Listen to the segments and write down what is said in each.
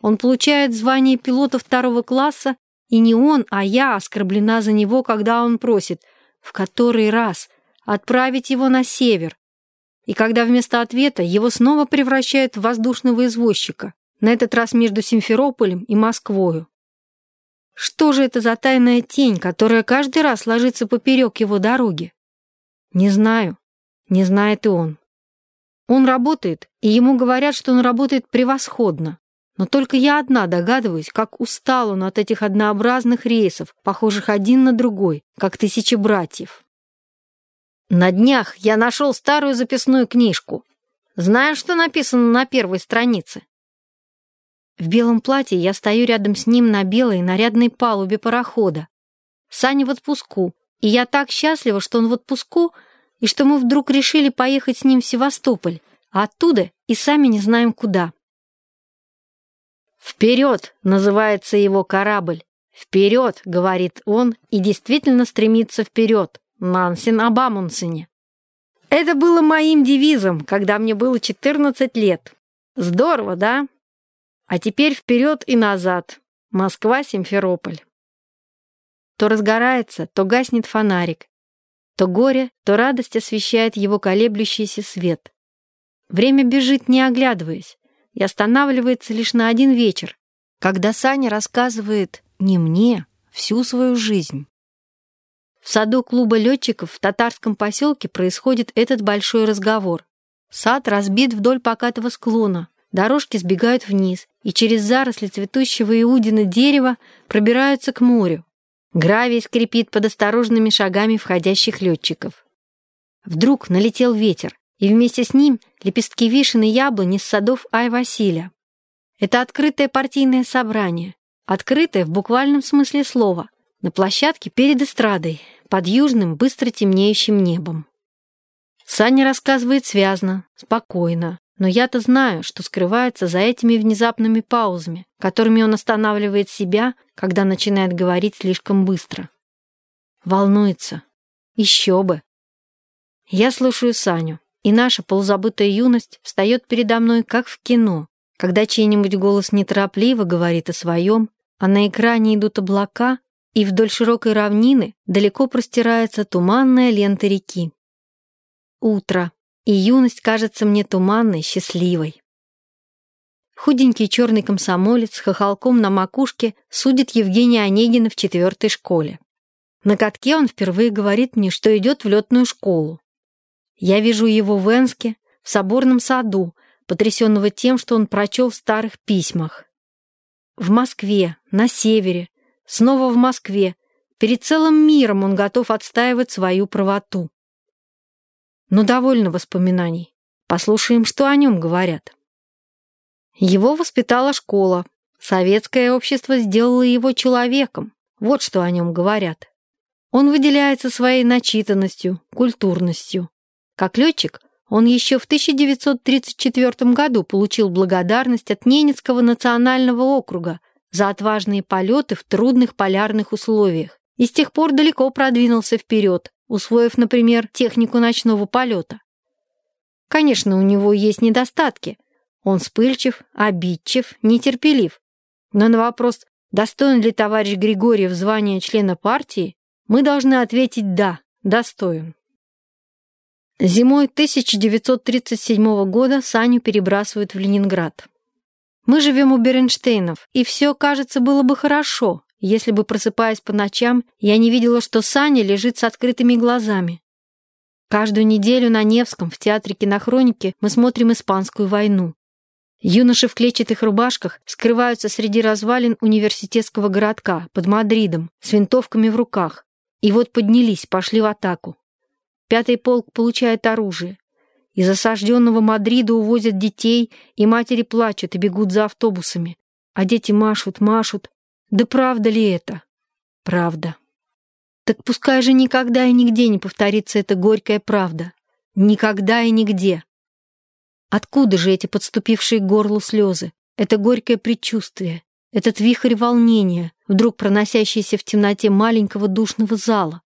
Он получает звание пилота второго класса, и не он, а я оскорблена за него, когда он просит, в который раз, отправить его на север. И когда вместо ответа его снова превращают в воздушного извозчика, на этот раз между Симферополем и Москвою. Что же это за тайная тень, которая каждый раз ложится поперек его дороги? Не знаю, не знает и он. Он работает, и ему говорят, что он работает превосходно. Но только я одна догадываюсь, как устал он от этих однообразных рейсов, похожих один на другой, как тысячи братьев. На днях я нашел старую записную книжку. Знаешь, что написано на первой странице? В белом платье я стою рядом с ним на белой нарядной палубе парохода. Саня в отпуску, и я так счастлива, что он в отпуску, и что мы вдруг решили поехать с ним в Севастополь, а оттуда и сами не знаем куда. «Вперед!» — называется его корабль. «Вперед!» — говорит он и действительно стремится вперед. Нансен об Амундсене. Это было моим девизом, когда мне было 14 лет. Здорово, да? А теперь вперед и назад. Москва-Симферополь. То разгорается, то гаснет фонарик. То горе, то радость освещает его колеблющийся свет. Время бежит, не оглядываясь и останавливается лишь на один вечер, когда Саня рассказывает не мне всю свою жизнь. В саду клуба летчиков в татарском поселке происходит этот большой разговор. Сад разбит вдоль покатого склона, дорожки сбегают вниз и через заросли цветущего иудина дерева пробираются к морю. Гравий скрипит под осторожными шагами входящих летчиков. Вдруг налетел ветер, и вместе с ним лепестки вишен и яблони с садов Ай-Василя. Это открытое партийное собрание, открытое в буквальном смысле слова, на площадке перед эстрадой, под южным, быстро темнеющим небом. Саня рассказывает связно, спокойно, но я-то знаю, что скрывается за этими внезапными паузами, которыми он останавливает себя, когда начинает говорить слишком быстро. Волнуется. Еще бы. Я слушаю Саню. И наша полузабытая юность встает передо мной, как в кино, когда чей-нибудь голос неторопливо говорит о своем, а на экране идут облака, и вдоль широкой равнины далеко простирается туманная лента реки. Утро, и юность кажется мне туманной, счастливой. Худенький черный комсомолец с хохолком на макушке судит Евгения Онегина в четвертой школе. На катке он впервые говорит мне, что идет в летную школу. Я вижу его в Энске, в соборном саду, потрясенного тем, что он прочел в старых письмах. В Москве, на севере, снова в Москве, перед целым миром он готов отстаивать свою правоту. Но довольно воспоминаний. Послушаем, что о нем говорят. Его воспитала школа. Советское общество сделало его человеком. Вот что о нем говорят. Он выделяется своей начитанностью, культурностью. Как летчик он еще в 1934 году получил благодарность от Ненецкого национального округа за отважные полеты в трудных полярных условиях и с тех пор далеко продвинулся вперед, усвоив, например, технику ночного полета. Конечно, у него есть недостатки. Он вспыльчив, обидчив, нетерпелив. Но на вопрос, достоин ли товарищ Григорьев звания члена партии, мы должны ответить «да, достоин». Зимой 1937 года Саню перебрасывают в Ленинград. Мы живем у Беренштейнов, и все, кажется, было бы хорошо, если бы, просыпаясь по ночам, я не видела, что Саня лежит с открытыми глазами. Каждую неделю на Невском в театре кинохроники мы смотрим «Испанскую войну». Юноши в клетчатых рубашках скрываются среди развалин университетского городка под Мадридом с винтовками в руках. И вот поднялись, пошли в атаку. Пятый полк получает оружие. Из осажденного Мадрида увозят детей, и матери плачут и бегут за автобусами. А дети машут, машут. Да правда ли это? Правда. Так пускай же никогда и нигде не повторится эта горькая правда. Никогда и нигде. Откуда же эти подступившие к горлу слезы? Это горькое предчувствие, этот вихрь волнения, вдруг проносящийся в темноте маленького душного зала,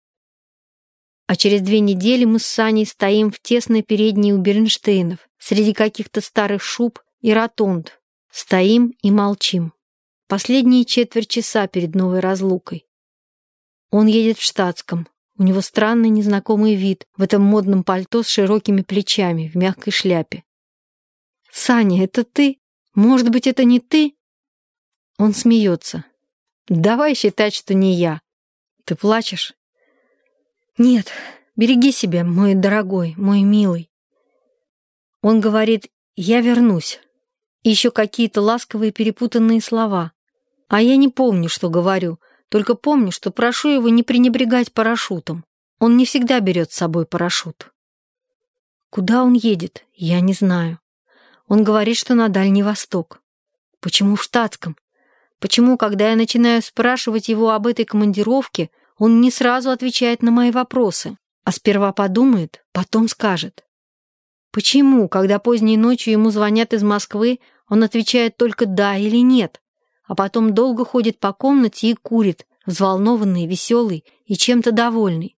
а через две недели мы с Саней стоим в тесной передней у Бернштейнов, среди каких-то старых шуб и ротонд. Стоим и молчим. Последние четверть часа перед новой разлукой. Он едет в штатском. У него странный незнакомый вид в этом модном пальто с широкими плечами, в мягкой шляпе. «Саня, это ты? Может быть, это не ты?» Он смеется. «Давай считать, что не я. Ты плачешь?» «Нет, береги себя, мой дорогой, мой милый». Он говорит «Я вернусь». Еще какие-то ласковые перепутанные слова. А я не помню, что говорю, только помню, что прошу его не пренебрегать парашютом. Он не всегда берет с собой парашют. Куда он едет, я не знаю. Он говорит, что на Дальний Восток. Почему в штатском? Почему, когда я начинаю спрашивать его об этой командировке, он не сразу отвечает на мои вопросы, а сперва подумает, потом скажет? Почему, когда поздней ночью ему звонят из Москвы, он отвечает только «да» или «нет», а потом долго ходит по комнате и курит, взволнованный, веселый и чем-то довольный?